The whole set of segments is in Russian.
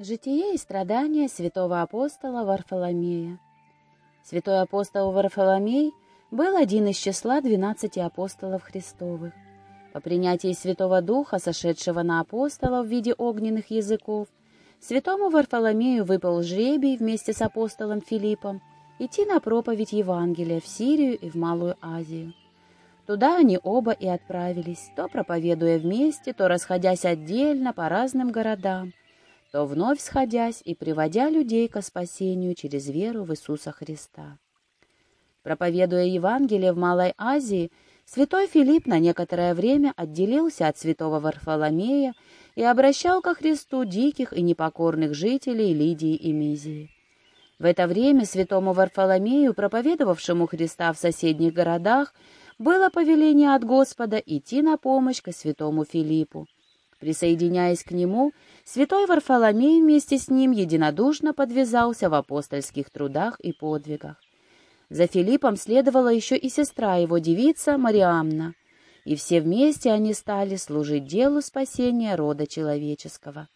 Житие и страдания святого апостола Варфоломея. Святой апостол Варфоломей был один из числа двенадцати апостолов Христовых. По принятии Святого Духа, сошедшего на апостола в виде огненных языков, святому Варфоломею выпал жребий вместе с апостолом Филиппом идти на проповедь Евангелия в Сирию и в Малую Азию. Туда они оба и отправились, то проповедуя вместе, то расходясь отдельно по разным городам, то вновь сходясь и приводя людей ко спасению через веру в Иисуса Христа. Проповедуя Евангелие в Малой Азии, святой Филипп на некоторое время отделился от святого Варфоломея и обращал ко Христу диких и непокорных жителей Лидии и Мизии. В это время святому Варфоломею, проповедовавшему Христа в соседних городах, было повеление от Господа идти на помощь ко святому Филиппу. Присоединяясь к нему, святой Варфоломей вместе с ним единодушно подвязался в апостольских трудах и подвигах. За Филиппом следовала еще и сестра его, девица Мариамна, и все вместе они стали служить делу спасения рода человеческого.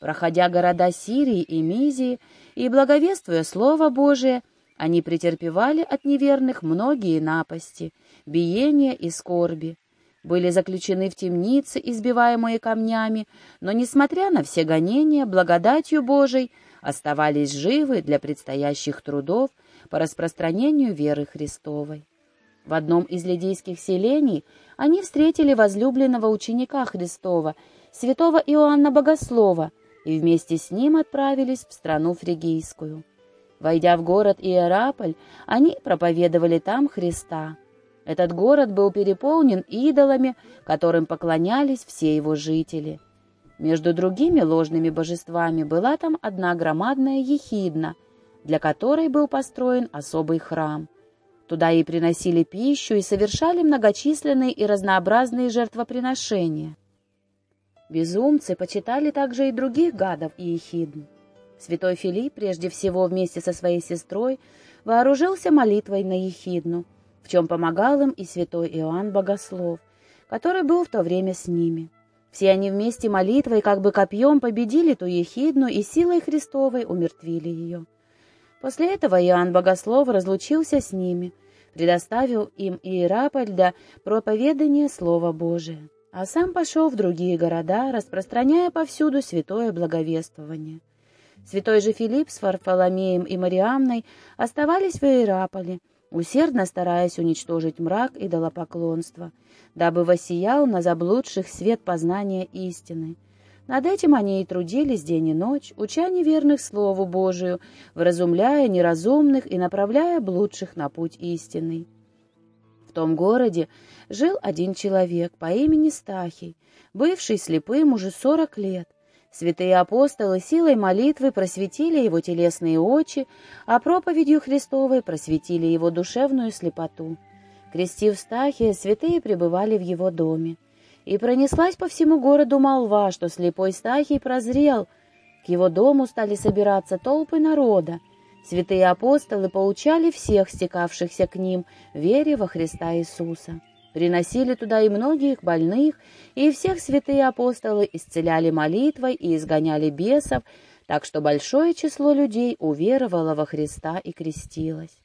Проходя города Сирии и Мизии и благовествуя Слово Божие, они претерпевали от неверных многие напасти, биения и скорби, были заключены в темницы, избиваемые камнями, но, несмотря на все гонения, благодатью Божией оставались живы для предстоящих трудов по распространению веры Христовой. В одном из лидийских селений они встретили возлюбленного ученика Христова, святого Иоанна Богослова, и вместе с ним отправились в страну фригийскую. Войдя в город Иераполь, они проповедовали там Христа — этот город был переполнен идолами, которым поклонялись все его жители. Между другими ложными божествами была там одна громадная ехидна, для которой был построен особый храм. Туда и приносили пищу и совершали многочисленные и разнообразные жертвоприношения. Безумцы почитали также и других гадов и ехидн. Святой Филипп, прежде всего вместе со своей сестрой, вооружился молитвой на ехидну — в чем помогал им и святой Иоанн Богослов, который был в то время с ними. Все они вместе молитвой, как бы копьем, победили ту ехидну и силой Христовой умертвили ее. После этого Иоанн Богослов разлучился с ними, предоставил им Иераполь для проповедания Слова Божия, а сам пошел в другие города, распространяя повсюду святое благовествование. Святой же Филипп с Варфоломеем и Мариамной оставались в Иераполе, усердно стараясь уничтожить мрак и идолопоклонства, дабы воссиял на заблудших свет познания истины. Над этим они и трудились день и ночь, уча неверных Слову Божию, вразумляя неразумных и направляя блудших на путь истинный. В том городе жил один человек по имени Стахий, бывший слепым уже сорок лет, Святые апостолы силой молитвы просветили его телесные очи, а проповедью Христовой просветили его душевную слепоту. Крестив Стахия, святые пребывали в его доме. И пронеслась по всему городу молва, что слепой Стахий прозрел. К его дому стали собираться толпы народа. Святые апостолы поучали всех стекавшихся к ним вере во Христа Иисуса. Приносили туда и многих больных, и всех святые апостолы исцеляли молитвой и изгоняли бесов, так что большое число людей уверовало во Христа и крестилось.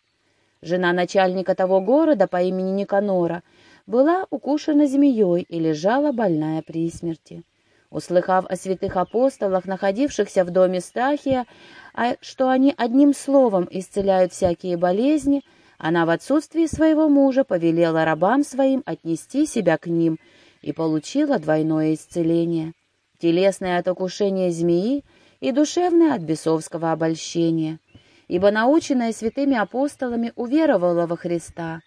Жена начальника того города по имени Никанора была укушена змеей и лежала больная при смерти. Услыхав о святых апостолах, находившихся в доме Стахия, а что они одним словом исцеляют всякие болезни, она в отсутствии своего мужа повелела рабам своим отнести себя к ним и получила двойное исцеление, телесное от окушения змеи и душевное от бесовского обольщения, ибо, наученная святыми апостолами, уверовала во Христа.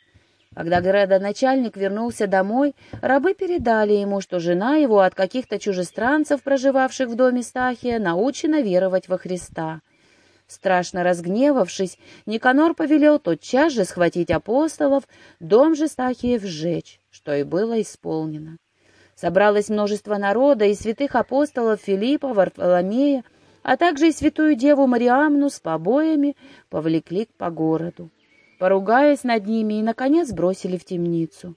Когда городоначальник вернулся домой, рабы передали ему, что жена его от каких-то чужестранцев, проживавших в доме Стахия, научена веровать во Христа. Страшно разгневавшись, Никанор повелел тотчас же схватить апостолов, дом же Стахиев сжечь, что и было исполнено. Собралось множество народа и святых апостолов Филиппа, Варфоломея, а также и святую деву Мариамну с побоями повлекли по городу. Поругаясь над ними и, наконец, бросили в темницу.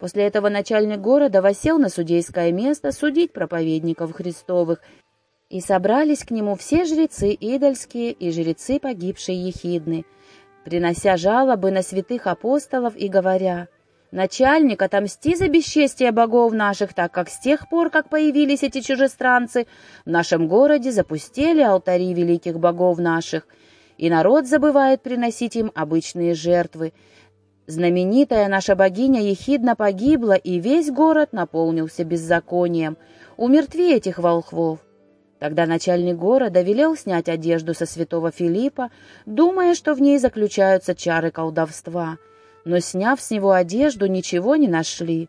После этого начальник города восел на судейское место судить проповедников Христовых И собрались к нему все жрецы идольские и жрецы погибшей Ехидны, принося жалобы на святых апостолов и говоря, «Начальник, отомсти за бесчестие богов наших, так как с тех пор, как появились эти чужестранцы, в нашем городе запустили алтари великих богов наших, и народ забывает приносить им обычные жертвы. Знаменитая наша богиня Ехидна погибла, и весь город наполнился беззаконием. Умертви этих волхвов!» Тогда начальник города велел снять одежду со святого Филиппа, думая, что в ней заключаются чары колдовства. Но, сняв с него одежду, ничего не нашли.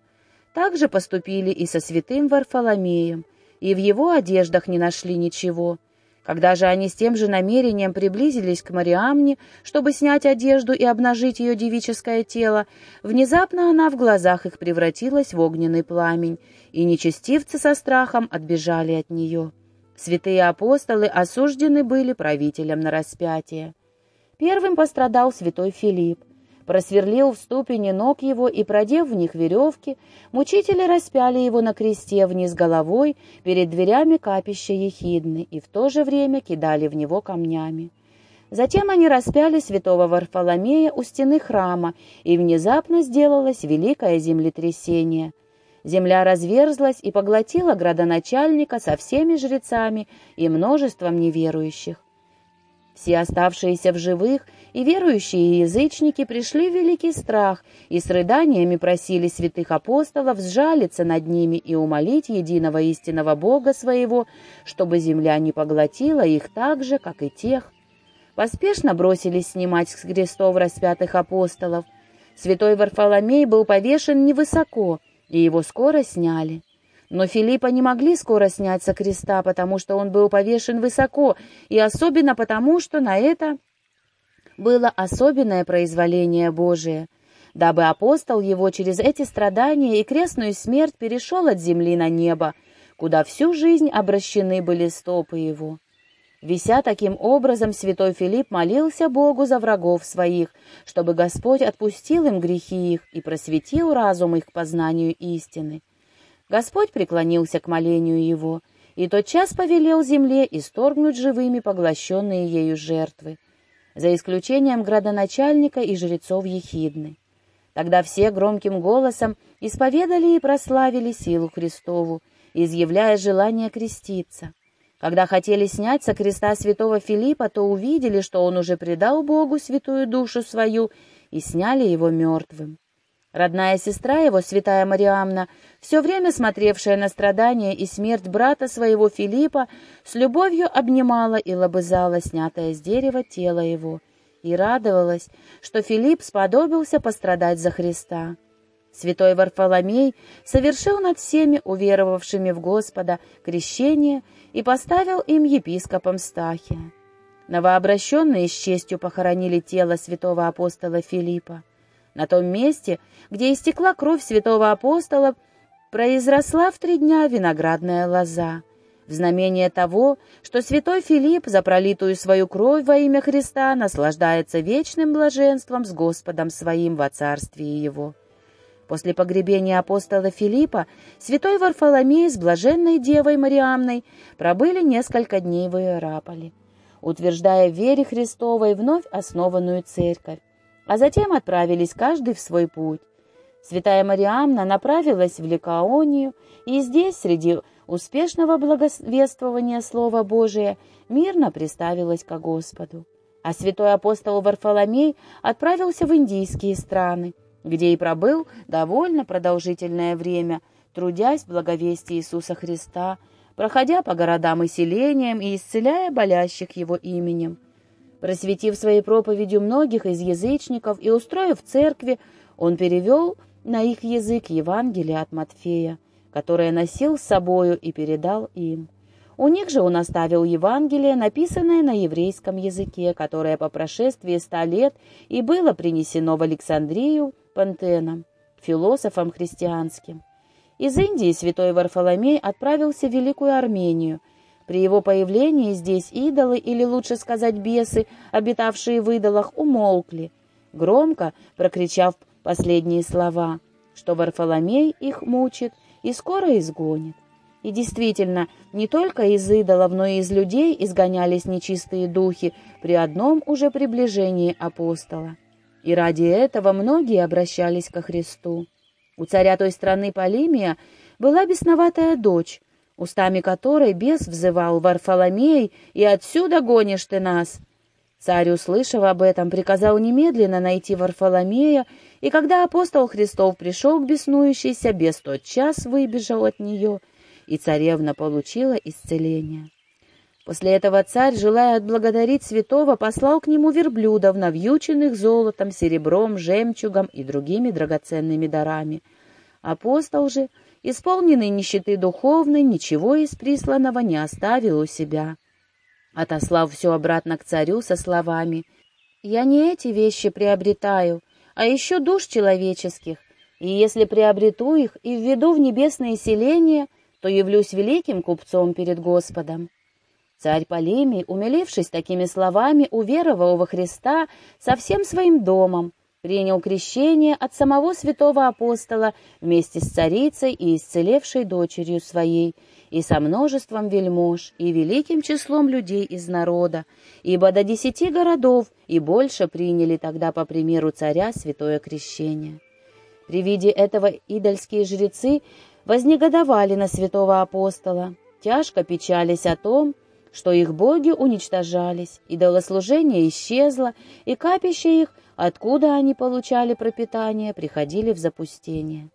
Так же поступили и со святым Варфоломеем, и в его одеждах не нашли ничего. Когда же они с тем же намерением приблизились к Мариамне, чтобы снять одежду и обнажить ее девическое тело, внезапно она в глазах их превратилась в огненный пламень, и нечестивцы со страхом отбежали от нее. Святые апостолы осуждены были правителем на распятие. Первым пострадал святой Филипп. Просверлил в ступени ног его и, продев в них веревки, мучители распяли его на кресте вниз головой перед дверями капища Ехидны и в то же время кидали в него камнями. Затем они распяли святого Варфоломея у стены храма, и внезапно сделалось великое землетрясение — Земля разверзлась и поглотила градоначальника со всеми жрецами и множеством неверующих. Все оставшиеся в живых и верующие язычники пришли в великий страх и с рыданиями просили святых апостолов сжалиться над ними и умолить единого истинного Бога своего, чтобы земля не поглотила их так же, как и тех. Поспешно бросились снимать с крестов распятых апостолов. Святой Варфоломей был повешен невысоко, и его скоро сняли. Но Филиппа не могли скоро снять со креста, потому что он был повешен высоко, и особенно потому, что на это было особенное произволение Божие, дабы апостол его через эти страдания и крестную смерть перешел от земли на небо, куда всю жизнь обращены были стопы его. Вися таким образом, святой Филипп молился Богу за врагов своих, чтобы Господь отпустил им грехи их и просветил разум их к познанию истины. Господь преклонился к молению его, и тотчас повелел земле исторгнуть живыми поглощенные ею жертвы, за исключением градоначальника и жрецов Ехидны. Тогда все громким голосом исповедали и прославили силу Христову, изъявляя желание креститься. Когда хотели снять со креста святого Филиппа, то увидели, что он уже предал Богу святую душу свою, и сняли его мертвым. Родная сестра его, святая Мариамна, все время смотревшая на страдания и смерть брата своего Филиппа, с любовью обнимала и лобызала снятое с дерева тело его и радовалась, что Филипп сподобился пострадать за Христа. Святой Варфоломей совершил над всеми уверовавшими в Господа крещение и поставил им епископом Стахия. Новообращенные с честью похоронили тело святого апостола Филиппа. На том месте, где истекла кровь святого апостола, произросла в три дня виноградная лоза, в знамение того, что святой Филипп за пролитую свою кровь во имя Христа наслаждается вечным блаженством с Господом своим во царствии его. После погребения апостола Филиппа святой Варфоломей с блаженной девой Мариамной пробыли несколько дней в Иераполе, утверждая в вере Христовой вновь основанную церковь, а затем отправились каждый в свой путь. Святая Мариамна направилась в Ликаонию, и здесь, среди успешного благовествования Слова Божия, мирно приставилась ко Господу. А святой апостол Варфоломей отправился в индийские страны, где и пробыл довольно продолжительное время, трудясь в благовестии Иисуса Христа, проходя по городам и селениям и исцеляя болящих Его именем. Просветив своей проповедью многих из язычников и устроив церкви, он перевел на их язык Евангелие от Матфея, которое носил с собою и передал им. У них же он оставил Евангелие, написанное на еврейском языке, которое по прошествии ста лет и было принесено в Александрию Пантеном, философом христианским. Из Индии святой Варфоломей отправился в Великую Армению. При его появлении здесь идолы, или лучше сказать бесы, обитавшие в идолах, умолкли, громко прокричав последние слова, что Варфоломей их мучит и скоро изгонит. И действительно, не только из идолов, но и из людей изгонялись нечистые духи при одном уже приближении апостола. И ради этого многие обращались ко Христу. У царя той страны Полимия была бесноватая дочь, устами которой бес взывал Варфоломей, и отсюда гонишь ты нас. Царь, услышав об этом, приказал немедленно найти Варфоломея, и когда апостол Христов пришел к беснующейся, бес тот час выбежал от нее — и царевна получила исцеление. После этого царь, желая отблагодарить святого, послал к нему верблюдов, навьюченных золотом, серебром, жемчугом и другими драгоценными дарами. Апостол же, исполненный нищеты духовной, ничего из присланного не оставил у себя. Отослав все обратно к царю со словами «Я не эти вещи приобретаю, а еще душ человеческих, и если приобрету их и введу в небесное селение, то явлюсь великим купцом перед Господом. Царь Полемий, умилившись такими словами, уверовал во Христа со всем своим домом, принял крещение от самого святого апостола вместе с царицей и исцелевшей дочерью своей, и со множеством вельмож, и великим числом людей из народа, ибо до десяти городов и больше приняли тогда по примеру царя святое крещение. При виде этого идольские жрецы вознегодовали на святого апостола, тяжко печались о том, что их боги уничтожались, идолослужение исчезло, и капища их, откуда они получали пропитание, приходили в запустение.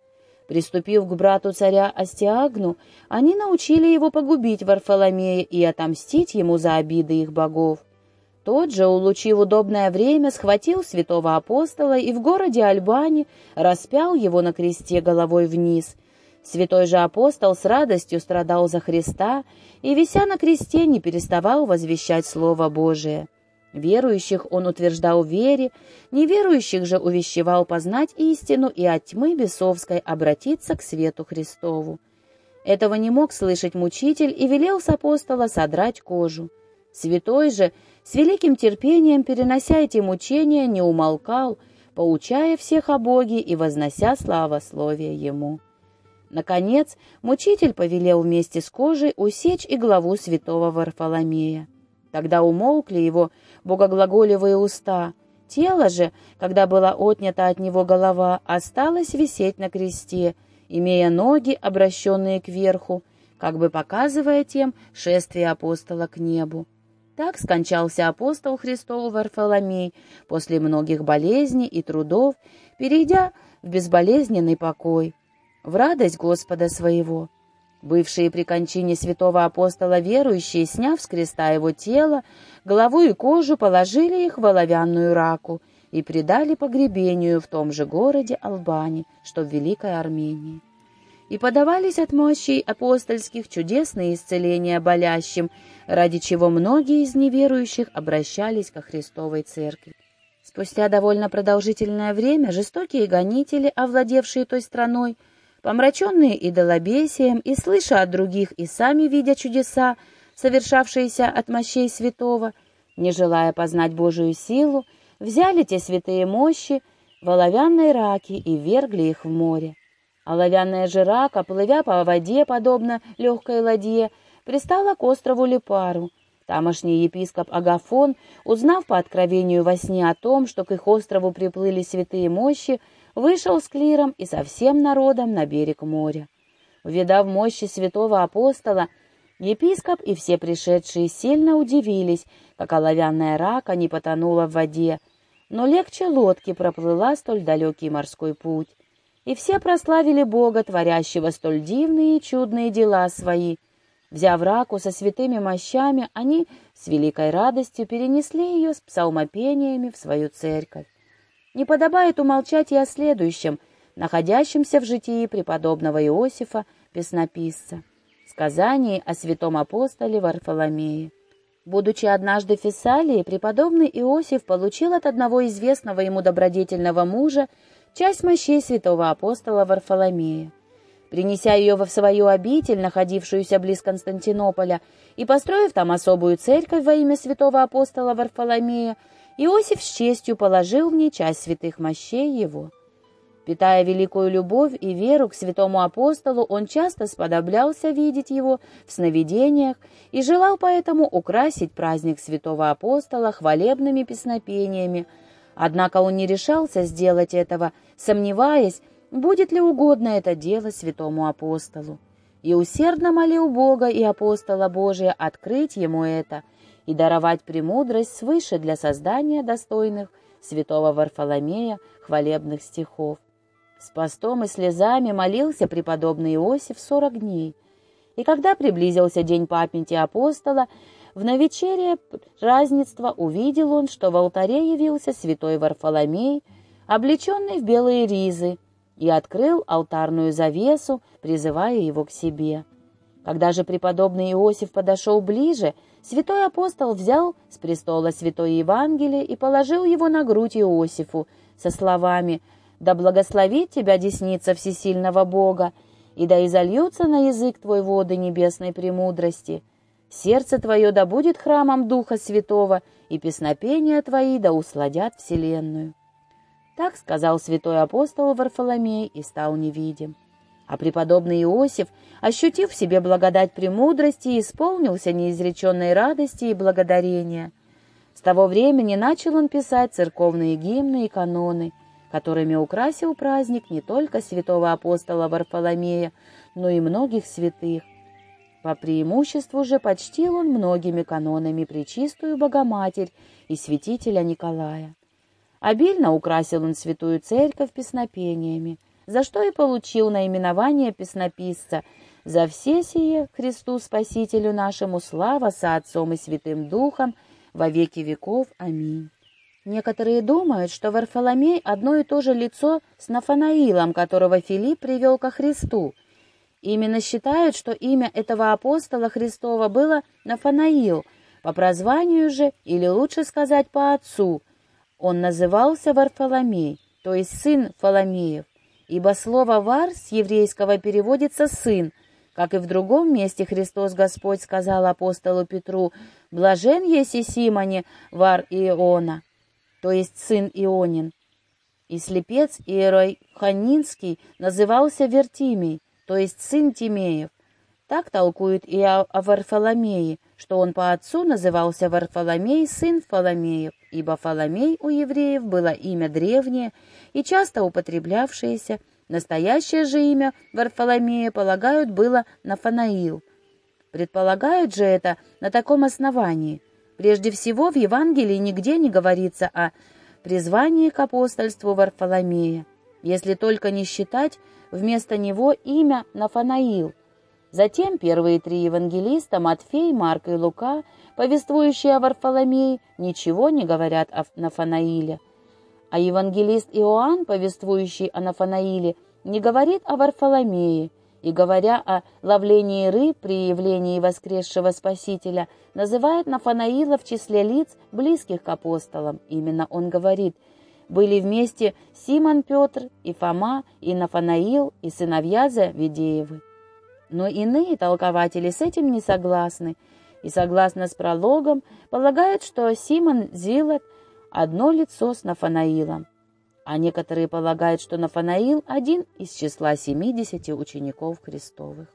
Приступив к брату царя Астиагну, они научили его погубить Варфоломея и отомстить ему за обиды их богов. Тот же, улучив удобное время, схватил святого апостола и в городе Альбани распял его на кресте головой вниз, Святой же апостол с радостью страдал за Христа и, вися на кресте, не переставал возвещать Слово Божие. Верующих он утверждал в вере, неверующих же увещевал познать истину и от тьмы бесовской обратиться к свету Христову. Этого не мог слышать мучитель и велел с апостола содрать кожу. Святой же, с великим терпением перенося эти мучения, не умолкал, поучая всех о Боге и вознося славословие Ему. Наконец, мучитель повелел вместе с кожей усечь и главу святого Варфоломея. Тогда умолкли его богоглаголевые уста. Тело же, когда была отнята от него голова, осталось висеть на кресте, имея ноги, обращенные кверху, как бы показывая тем шествие апостола к небу. Так скончался апостол Христов Варфоломей после многих болезней и трудов, перейдя в безболезненный покой в радость Господа своего. Бывшие при кончине святого апостола верующие, сняв с креста его тело, голову и кожу, положили их в оловянную раку и предали погребению в том же городе Албани, что в Великой Армении. И подавались от мощей апостольских чудесные исцеления болящим, ради чего многие из неверующих обращались ко Христовой Церкви. Спустя довольно продолжительное время жестокие гонители, овладевшие той страной, помраченные идолобесием и слыша от других и сами видя чудеса, совершавшиеся от мощей святого, не желая познать Божию силу, взяли те святые мощи в оловянной раки и вергли их в море. Оловянная же рака, плывя по воде, подобно легкой ладье, пристала к острову Липару. Тамошний епископ Агафон, узнав по откровению во сне о том, что к их острову приплыли святые мощи, вышел с клиром и со всем народом на берег моря. Увидав мощи святого апостола, епископ и все пришедшие сильно удивились, как оловянная рака не потонула в воде, но легче лодки проплыла столь далекий морской путь. И все прославили Бога, творящего столь дивные и чудные дела свои. Взяв раку со святыми мощами, они с великой радостью перенесли ее с псалмопениями в свою церковь не подобает умолчать и о следующем, находящемся в житии преподобного Иосифа, песнописца, сказании о святом апостоле Варфоломее. Будучи однажды в Фессалии, преподобный Иосиф получил от одного известного ему добродетельного мужа часть мощей святого апостола Варфоломея. Принеся ее в свою обитель, находившуюся близ Константинополя, и построив там особую церковь во имя святого апостола Варфоломея, Иосиф с честью положил в ней часть святых мощей его. Питая великую любовь и веру к святому апостолу, он часто сподоблялся видеть его в сновидениях и желал поэтому украсить праздник святого апостола хвалебными песнопениями. Однако он не решался сделать этого, сомневаясь, будет ли угодно это дело святому апостолу. И усердно молил Бога и апостола Божия открыть ему это и даровать премудрость свыше для создания достойных святого Варфоломея хвалебных стихов. С постом и слезами молился преподобный Иосиф сорок дней. И когда приблизился день памяти апостола, в новечерие празднества увидел он, что в алтаре явился святой Варфоломей, облеченный в белые ризы, и открыл алтарную завесу, призывая его к себе. Когда же преподобный Иосиф подошел ближе, святой апостол взял с престола святое Евангелие и положил его на грудь Иосифу со словами да благословит тебя десница всесильного Бога, и да изольются на язык твой воды небесной премудрости. Сердце твое да будет храмом Духа Святого, и песнопения твои да усладят вселенную. Так сказал святой апостол Варфоломей и стал невидим. А преподобный Иосиф, ощутив в себе благодать премудрости, исполнился неизреченной радости и благодарения. С того времени начал он писать церковные гимны и каноны, которыми украсил праздник не только святого апостола Варфоломея, но и многих святых. По преимуществу же почтил он многими канонами Пречистую Богоматерь и святителя Николая. Обильно украсил он святую церковь песнопениями, за что и получил наименование песнописца. За все сие Христу Спасителю нашему слава со Отцом и Святым Духом во веки веков. Аминь. Некоторые думают, что Варфоломей одно и то же лицо с Нафанаилом, которого Филипп привел ко Христу. Именно считают, что имя этого апостола Христова было Нафанаил, по прозванию же, или лучше сказать, по отцу. Он назывался Варфоломей, то есть сын Фоломеев, ибо слово «вар» с еврейского переводится «сын», как и в другом месте Христос Господь сказал апостолу Петру «Блажен еси Симоне, вар Иона» то есть сын Ионин. И слепец Иерой Ханинский назывался Вертимий, то есть сын Тимеев. Так толкует и о, о Варфоломее, что он по отцу назывался Варфоломей, сын Фоломеев, ибо Фоломей у евреев было имя древнее и часто употреблявшееся, настоящее же имя Варфоломея, полагают, было Нафанаил. Предполагают же это на таком основании – Прежде всего, в Евангелии нигде не говорится о призвании к апостольству Варфоломея, если только не считать вместо него имя Нафанаил. Затем первые три евангелиста, Матфей, Марк и Лука, повествующие о Варфоломее, ничего не говорят о Нафанаиле. А евангелист Иоанн, повествующий о Нафанаиле, не говорит о Варфоломее – и, говоря о ловлении рыб при явлении воскресшего Спасителя, называет Нафанаила в числе лиц, близких к апостолам. Именно он говорит, были вместе Симон Петр и Фома, и Нафанаил, и сыновья Завидеевы. Но иные толкователи с этим не согласны, и, согласно с прологом, полагают, что Симон Зилот – одно лицо с Нафанаилом а некоторые полагают, что Нафанаил – один из числа семидесяти учеников Христовых.